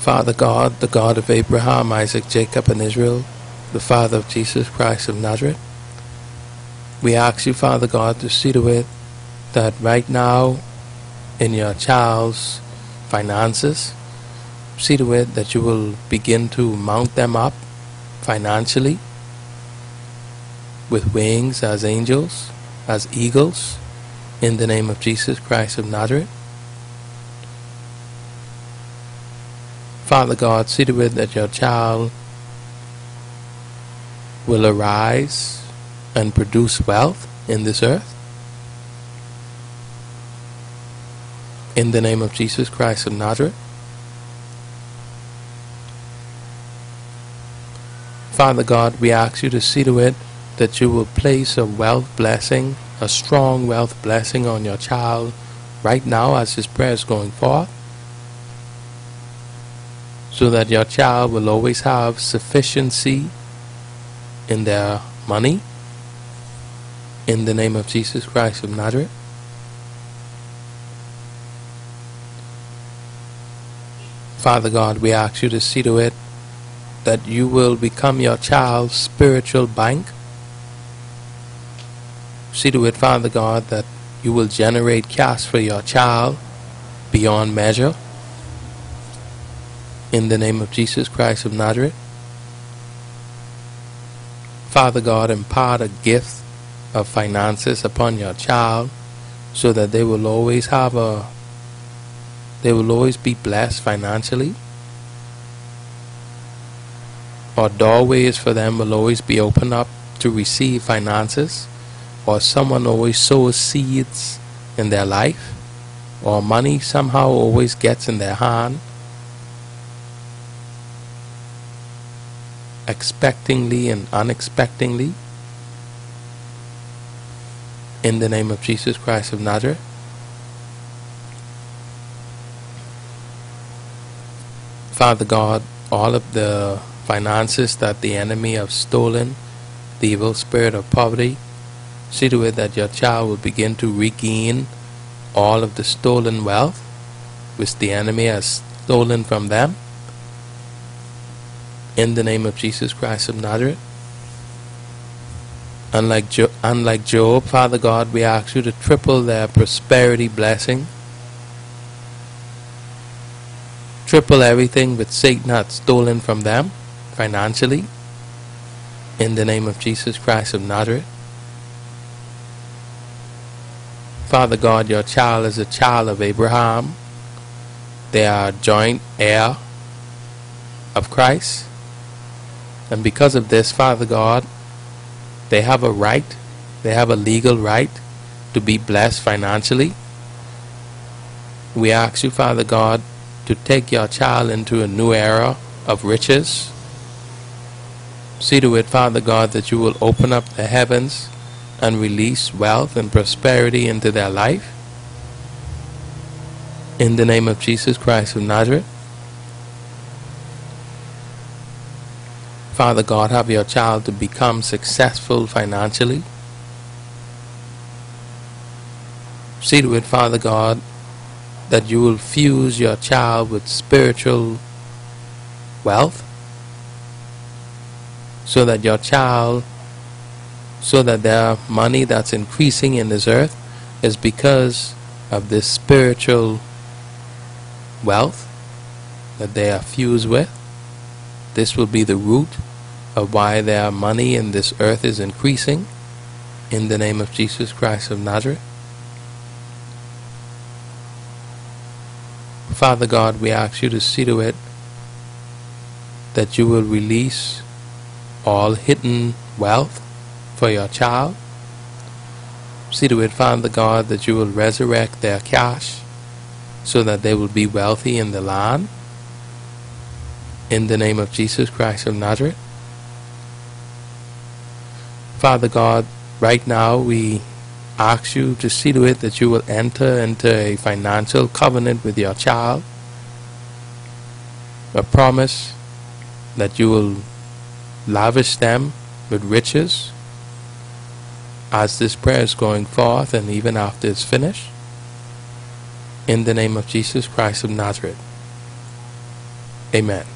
Father God, the God of Abraham, Isaac, Jacob, and Israel, the Father of Jesus Christ of Nazareth, we ask you, Father God, to see to it that right now in your child's finances, see to it that you will begin to mount them up financially with wings as angels, as eagles, in the name of Jesus Christ of Nazareth. Father God, see to it that your child will arise and produce wealth in this earth. In the name of Jesus Christ of Nazareth. Father God, we ask you to see to it that you will place a wealth blessing, a strong wealth blessing on your child right now as his prayer is going forth, so that your child will always have sufficiency in their money. In the name of Jesus Christ of Nazareth. Father God, we ask you to see to it that you will become your child's spiritual bank. See to it, Father God, that you will generate cash for your child beyond measure. In the name of Jesus Christ of Nazareth. Father God, impart a gift of finances upon your child so that they will always have a they will always be blessed financially. Or doorways for them will always be open up to receive finances. Or someone always sows seeds in their life. Or money somehow always gets in their hand expectingly and unexpectedly in the name of Jesus Christ of Nazareth Father God all of the finances that the enemy have stolen, the evil spirit of poverty. See to it that your child will begin to regain all of the stolen wealth which the enemy has stolen from them. In the name of Jesus Christ of Nazareth. Unlike, jo- unlike Job, Father God, we ask you to triple their prosperity blessing. Triple everything which Satan had stolen from them financially in the name of Jesus Christ of Nazareth. Father God, your child is a child of Abraham. They are joint heir of Christ. And because of this, Father God, they have a right, they have a legal right to be blessed financially. We ask you, Father God, to take your child into a new era of riches See to it, Father God, that you will open up the heavens and release wealth and prosperity into their life. In the name of Jesus Christ of Nazareth. Father God, have your child to become successful financially. See to it, Father God, that you will fuse your child with spiritual wealth so that your child, so that their money that's increasing in this earth is because of this spiritual wealth that they are fused with. This will be the root of why their money in this earth is increasing in the name of Jesus Christ of Nazareth. Father God, we ask you to see to it that you will release all hidden wealth for your child. See to it, Father God, that you will resurrect their cash so that they will be wealthy in the land. In the name of Jesus Christ of Nazareth. Father God, right now we ask you to see to it that you will enter into a financial covenant with your child. A promise that you will lavish them with riches as this prayer is going forth and even after it's finished. In the name of Jesus Christ of Nazareth. Amen.